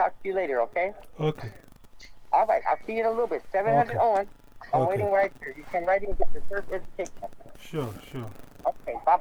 talk to you later, okay? Okay. All right, I'll see you in a little bit. 700 Okay. on. I'm Okay. waiting right here. You can write in and get your first education. Sure, sure. Okay, bye.